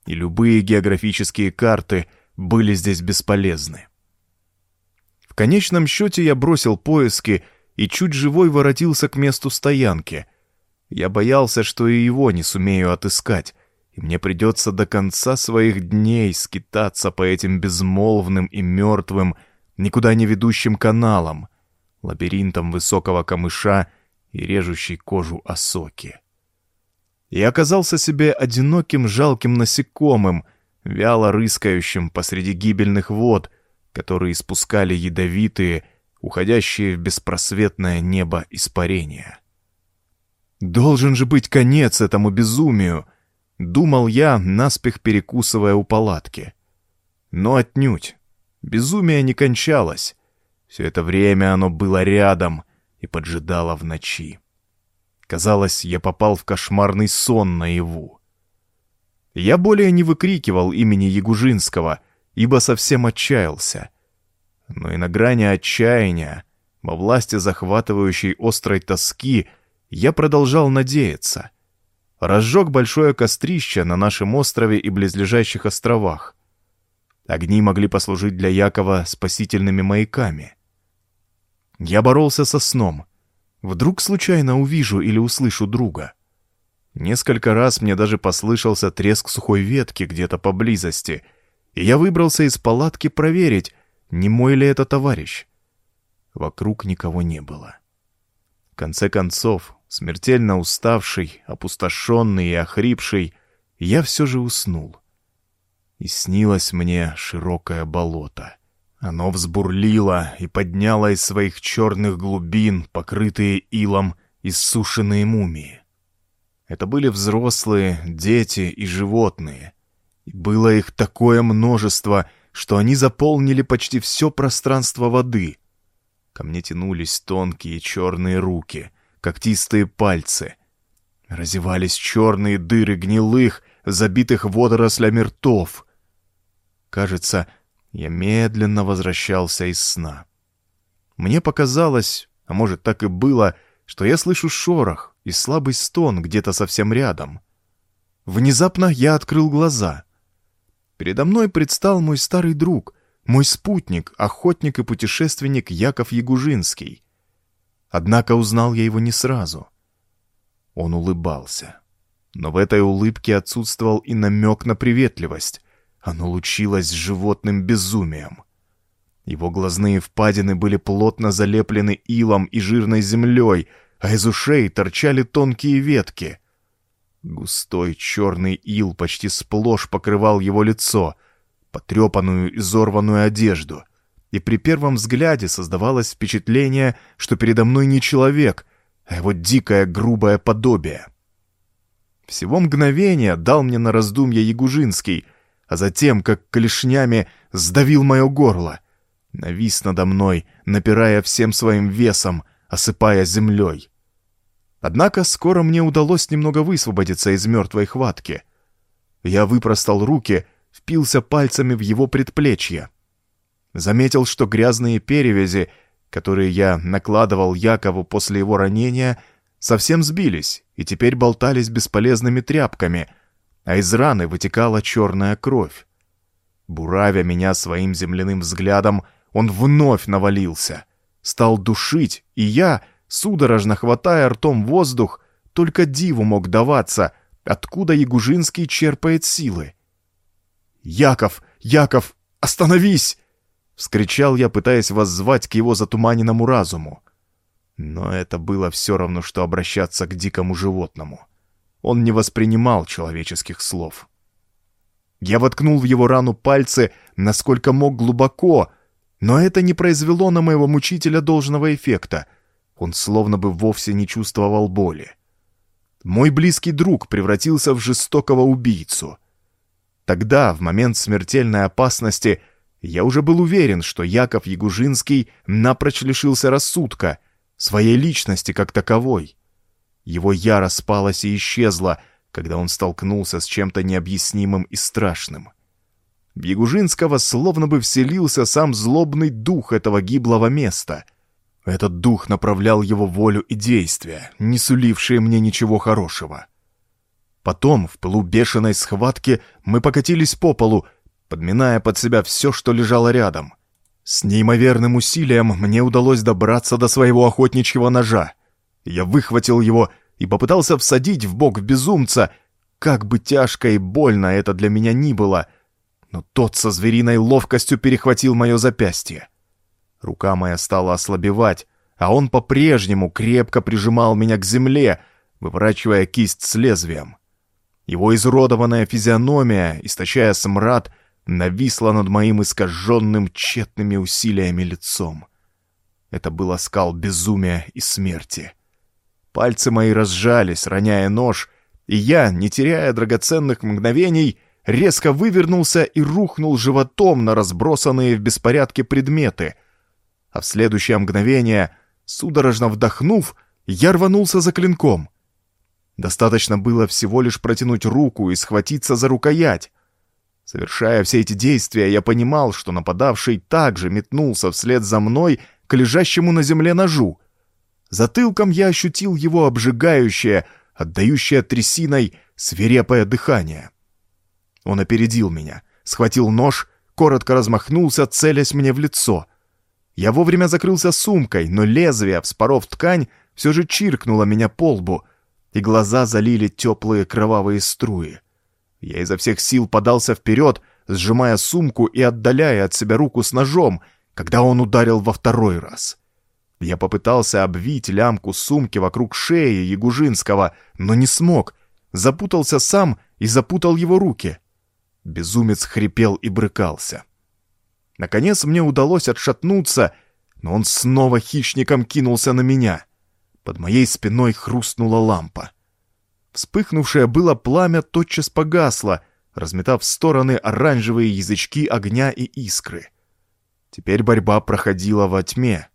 Speaker 1: И любые географические карты были здесь бесполезны. Конечном счете я бросил поиски и чуть живой воротился к месту стоянки — я боялся, что и его не сумею отыскать, и мне придется до конца своих дней скитаться по этим безмолвным и мертвым, никуда не ведущим каналам, лабиринтам высокого камыша и режущей кожу осоки. И оказался себе одиноким жалким насекомым, вяло рыскающим посреди гибельных вод, которые испускали ядовитые, уходящие в беспросветное небо испарения. Должен же быть конец этому безумию, думал я, наспех перекусывая у палатки. Но отнюдь. Безумие не кончалось. Все это время оно было рядом и поджидало в ночи. Казалось, я попал в кошмарный сон наяву. Я более не выкрикивал имени Ягужинского, ибо совсем отчаялся. Но и на грани отчаяния, во власти захватывающей острой тоски, я продолжал надеяться. Разжег большое кострище на нашем острове и близлежащих островах. Огни могли послужить для Якова спасительными маяками. Я боролся со сном. Вдруг случайно увижу или услышу друга. Несколько раз мне даже послышался треск сухой ветки где-то поблизости, и я выбрался из палатки проверить, не мой ли это товарищ. Вокруг никого не было. В конце концов, смертельно уставший, опустошенный и охрипший, я все же уснул. И снилось мне широкое болото. Оно взбурлило и подняло из своих черных глубин, покрытые илом, иссушенные мумии. Это были взрослые, дети и животные. Было их такое множество, что они заполнили почти все пространство воды — Ко мне тянулись тонкие черные руки, когтистые пальцы. Разевались черные дыры гнилых, забитых водорослями ртов. Кажется, я медленно возвращался из сна. Мне показалось, а может так и было, что я слышу шорох и слабый стон где-то совсем рядом. Внезапно я открыл глаза. Передо мной предстал мой старый друг, мой спутник, охотник и путешественник Яков Ягужинский. Однако узнал я его не сразу. Он улыбался. Но в этой улыбке отсутствовал и намек на приветливость. Оно лучилось животным безумием. Его глазные впадины были плотно залеплены илом и жирной землей, а из ушей торчали тонкие ветки. Густой черный ил почти сплошь покрывал его лицо — потрепанную, изорванную одежду, и при первом взгляде создавалось впечатление, что передо мной не человек, а его дикое грубое подобие. Всего мгновение дал мне на раздумье Ягужинский, а затем, как клешнями, сдавил мое горло, навис надо мной, напирая всем своим весом, осыпая землей. Однако скоро мне удалось немного высвободиться из мертвой хватки. Я выпростал руки впился пальцами в его предплечье. Заметил, что грязные перевязи, которые я накладывал Якову после его ранения, совсем сбились и теперь болтались бесполезными тряпками, а из раны вытекала черная кровь. Буравя меня своим земляным взглядом, он вновь навалился, стал душить, и я, судорожно хватая ртом воздух, только диву мог даваться, откуда Ягужинский черпает силы. «Яков! Яков! Остановись!» — вскричал я, пытаясь воззвать к его затуманенному разуму. Но это было все равно, что обращаться к дикому животному. Он не воспринимал человеческих слов. Я воткнул в его рану пальцы, насколько мог глубоко, но это не произвело на моего мучителя должного эффекта. Он словно бы вовсе не чувствовал боли. Мой близкий друг превратился в жестокого убийцу — Тогда, в момент смертельной опасности, я уже был уверен, что Яков Ягужинский напрочь лишился рассудка, своей личности как таковой. Его я распалась и исчезла, когда он столкнулся с чем-то необъяснимым и страшным. В Ягужинского словно бы вселился сам злобный дух этого гиблого места. Этот дух направлял его волю и действия, не сулившие мне ничего хорошего. Потом, в пылу бешеной схватки, мы покатились по полу, подминая под себя все, что лежало рядом. С неимоверным усилием мне удалось добраться до своего охотничьего ножа. Я выхватил его и попытался всадить в бок безумца, как бы тяжко и больно это для меня ни было, но тот со звериной ловкостью перехватил мое запястье. Рука моя стала ослабевать, а он по-прежнему крепко прижимал меня к земле, выворачивая кисть с лезвием. Его изуродованная физиономия, источая смрад, нависла над моим искаженным тщетными усилиями лицом. Это был оскал безумия и смерти. Пальцы мои разжались, роняя нож, и я, не теряя драгоценных мгновений, резко вывернулся и рухнул животом на разбросанные в беспорядке предметы. А в следующее мгновение, судорожно вдохнув, я рванулся за клинком — Достаточно было всего лишь протянуть руку и схватиться за рукоять. Совершая все эти действия, я понимал, что нападавший также метнулся вслед за мной к лежащему на земле ножу. Затылком я ощутил его обжигающее, отдающее трясиной свирепое дыхание. Он опередил меня, схватил нож, коротко размахнулся, целясь мне в лицо. Я вовремя закрылся сумкой, но лезвие, вспоров ткань, все же чиркнуло меня по лбу, и глаза залили теплые кровавые струи. Я изо всех сил подался вперед, сжимая сумку и отдаляя от себя руку с ножом, когда он ударил во второй раз. Я попытался обвить лямку сумки вокруг шеи Ягужинского, но не смог. Запутался сам и запутал его руки. Безумец хрипел и брыкался. Наконец мне удалось отшатнуться, но он снова хищником кинулся на меня. Под моей спиной хрустнула лампа. Вспыхнувшее было пламя тотчас погасло, разметав в стороны оранжевые язычки огня и искры. Теперь борьба проходила во тьме.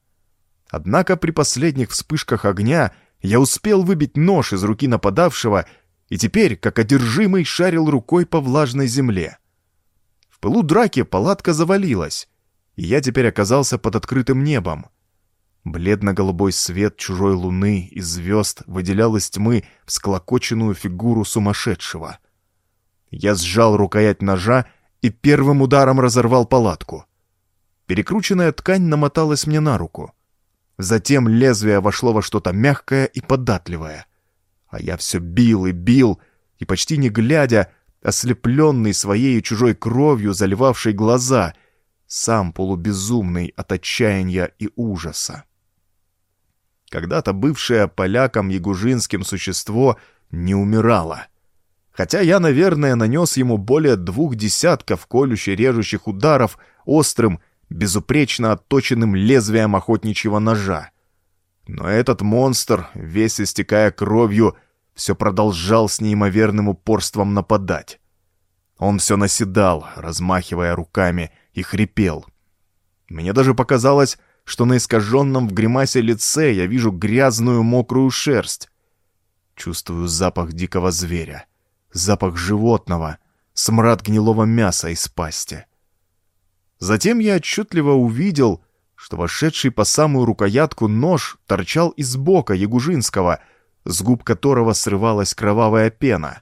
Speaker 1: Однако при последних вспышках огня я успел выбить нож из руки нападавшего и теперь, как одержимый, шарил рукой по влажной земле. Пылу драки палатка завалилась, и я теперь оказался под открытым небом. Бледно-голубой свет чужой луны и звезд выделял из тьмы всклокоченную фигуру сумасшедшего. Я сжал рукоять ножа и первым ударом разорвал палатку. Перекрученная ткань намоталась мне на руку. Затем лезвие вошло во что-то мягкое и податливое. А я все бил и бил, и почти не глядя, ослепленный своей и чужой кровью, заливавшей глаза, сам полубезумный от отчаяния и ужаса. Когда-то бывшее поляком Ягужинским существо не умирало. Хотя я, наверное, нанес ему более двух десятков колюще-режущих ударов острым, безупречно отточенным лезвием охотничьего ножа. Но этот монстр, весь истекая кровью, все продолжал с неимоверным упорством нападать. Он все наседал, размахивая руками, и хрипел. Мне даже показалось, что на искаженном в гримасе лице я вижу грязную мокрую шерсть. Чувствую запах дикого зверя, запах животного, смрад гнилого мяса из пасти. Затем я отчетливо увидел, что вошедший по самую рукоятку нож торчал из бока Ягужинского, с губ которого срывалась кровавая пена.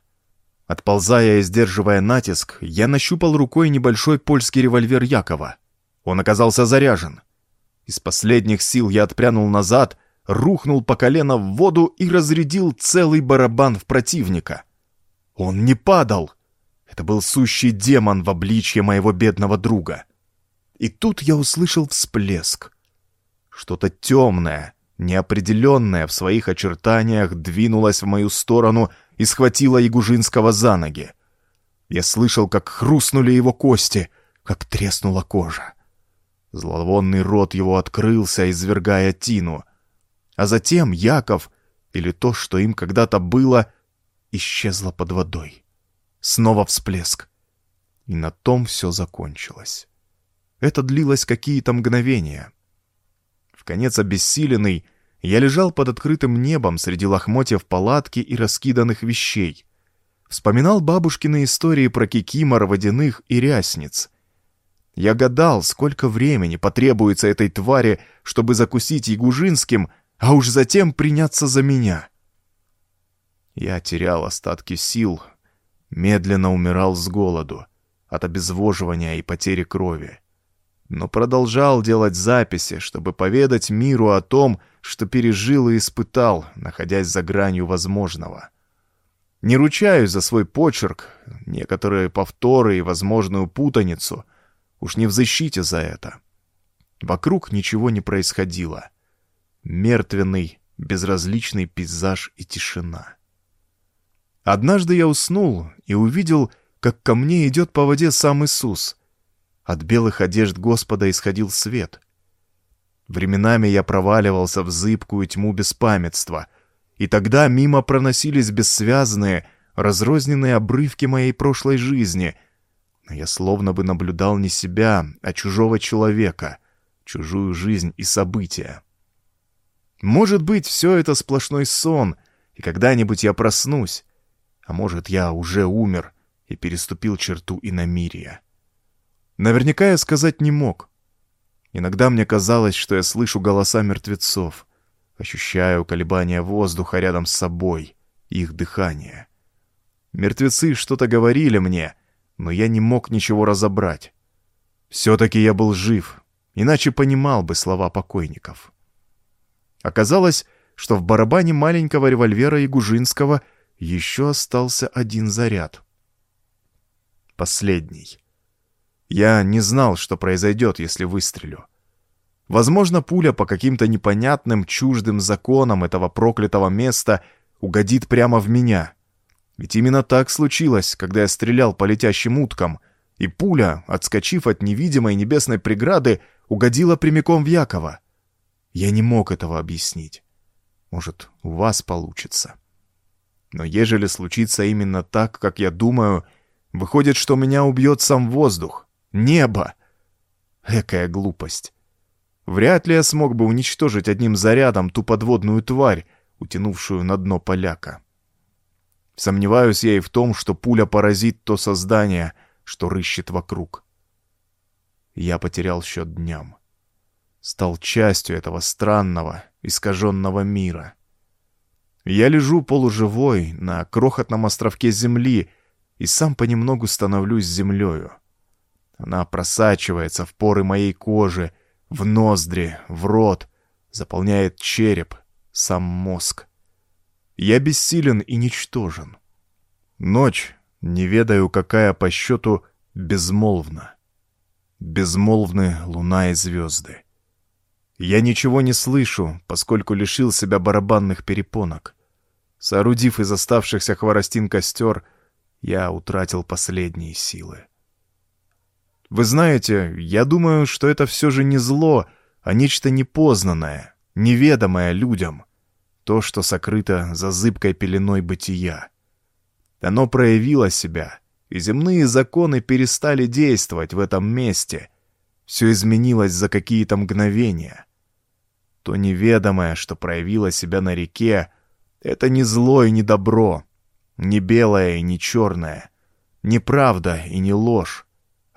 Speaker 1: Отползая и сдерживая натиск, я нащупал рукой небольшой польский револьвер Якова. Он оказался заряжен. Из последних сил я отпрянул назад, рухнул по колено в воду и разрядил целый барабан в противника. Он не падал. Это был сущий демон в обличье моего бедного друга. И тут я услышал всплеск. Что-то темное, неопределенное в своих очертаниях двинулось в мою сторону и схватило Ягужинского за ноги. Я слышал, как хрустнули его кости, как треснула кожа. Зловонный рот его открылся, извергая тину. А затем Яков, или то, что им когда-то было, исчезло под водой. Снова всплеск. И на том все закончилось. Это длилось какие-то мгновения. Конец обессиленный, я лежал под открытым небом среди лохмотьев палатки и раскиданных вещей. Вспоминал бабушкины истории про кикимор, водяных и рясниц — я гадал, сколько времени потребуется этой твари, чтобы закусить Ягужинским, а уж затем приняться за меня. Я терял остатки сил, медленно умирал с голоду, от обезвоживания и потери крови. Но продолжал делать записи, чтобы поведать миру о том, что пережил и испытал, находясь за гранью возможного. Не ручаюсь за свой почерк, некоторые повторы и возможную путаницу — Уж не в защите за это. Вокруг ничего не происходило. Мертвенный, безразличный пейзаж и тишина. Однажды я уснул и увидел, как ко мне идет по воде сам Иисус. От белых одежд Господа исходил свет. Временами я проваливался в зыбкую тьму беспамятства, и тогда мимо проносились бессвязные, разрозненные обрывки моей прошлой жизни — я словно бы наблюдал не себя, а чужого человека, чужую жизнь и события. Может быть, все это сплошной сон, и когда-нибудь я проснусь. А может, я уже умер и переступил черту иномирия. Наверняка я сказать не мог. Иногда мне казалось, что я слышу голоса мертвецов, ощущаю колебания воздуха рядом с собой, их дыхание. Мертвецы что-то говорили мне, но я не мог ничего разобрать. Все-таки я был жив, иначе понимал бы слова покойников. Оказалось, что в барабане маленького револьвера Ягужинского еще остался один заряд. Последний. Я не знал, что произойдет, если выстрелю. Возможно, пуля по каким-то непонятным, чуждым законам этого проклятого места угодит прямо в меня. Ведь именно так случилось, когда я стрелял по летящим уткам, и пуля, отскочив от невидимой небесной преграды, угодила прямиком в Якова. Я не мог этого объяснить. Может, у вас получится. Но ежели случится именно так, как я думаю, выходит, что меня убьет сам воздух, небо. Экая глупость. Вряд ли я смог бы уничтожить одним зарядом ту подводную тварь, утянувшую на дно поляка. Сомневаюсь я и в том, что пуля поразит то создание, что рыщет вокруг. Я потерял счет дням. Стал частью этого странного, искаженного мира. Я лежу полуживой на крохотном островке земли и сам понемногу становлюсь землею. Она просачивается в поры моей кожи, в ноздри, в рот, заполняет череп, сам мозг. Я бессилен и ничтожен. Ночь, не ведаю, какая по счету, безмолвна. Безмолвны луна и звезды. Я ничего не слышу, поскольку лишил себя барабанных перепонок. Соорудив из оставшихся хворостин костер, я утратил последние силы. Вы знаете, я думаю, что это все же не зло, а нечто непознанное, неведомое людям. То, что сокрыто за зыбкой пеленой бытия. Оно проявило себя, и земные законы перестали действовать в этом месте. Все изменилось за какие-то мгновения. То неведомое, что проявило себя на реке, это не зло и не добро, не белое и не черное, не правда и не ложь.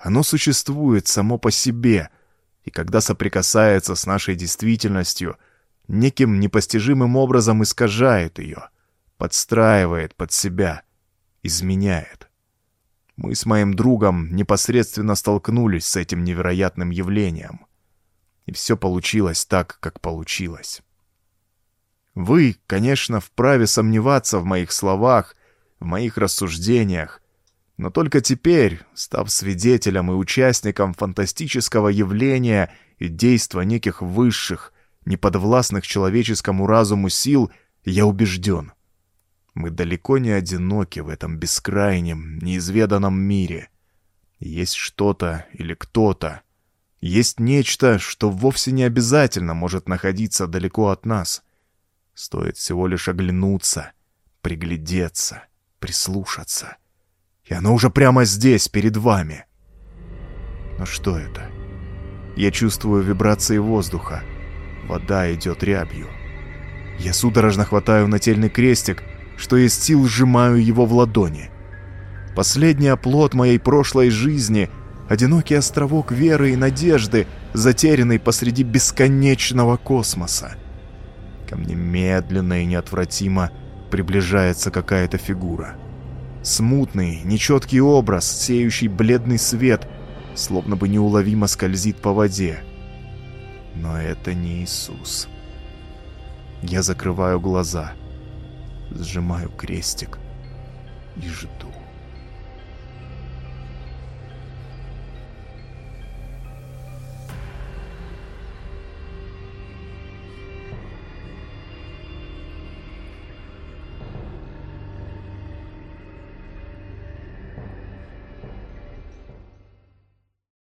Speaker 1: Оно существует само по себе, и когда соприкасается с нашей действительностью, неким непостижимым образом искажает ее, подстраивает под себя, изменяет. Мы с моим другом непосредственно столкнулись с этим невероятным явлением. И все получилось так, как получилось. Вы, конечно, вправе сомневаться в моих словах, в моих рассуждениях, но только теперь, став свидетелем и участником фантастического явления и действа неких высших, неподвластных человеческому разуму сил, я убежден. Мы далеко не одиноки в этом бескрайнем, неизведанном мире. Есть что-то или кто-то. Есть нечто, что вовсе не обязательно может находиться далеко от нас. Стоит всего лишь оглянуться, приглядеться, прислушаться — и оно уже прямо здесь, перед вами. Но что это? Я чувствую вибрации воздуха. Вода идет рябью. Я судорожно хватаю нательный крестик, что есть сил сжимаю его в ладони. Последний оплот моей прошлой жизни — одинокий островок веры и надежды, затерянный посреди бесконечного космоса. Ко мне медленно и неотвратимо приближается какая-то фигура — Смутный, нечеткий образ, сеющий бледный свет, словно бы неуловимо скользит по воде. Но это не Иисус. Я закрываю глаза, сжимаю крестик и жду.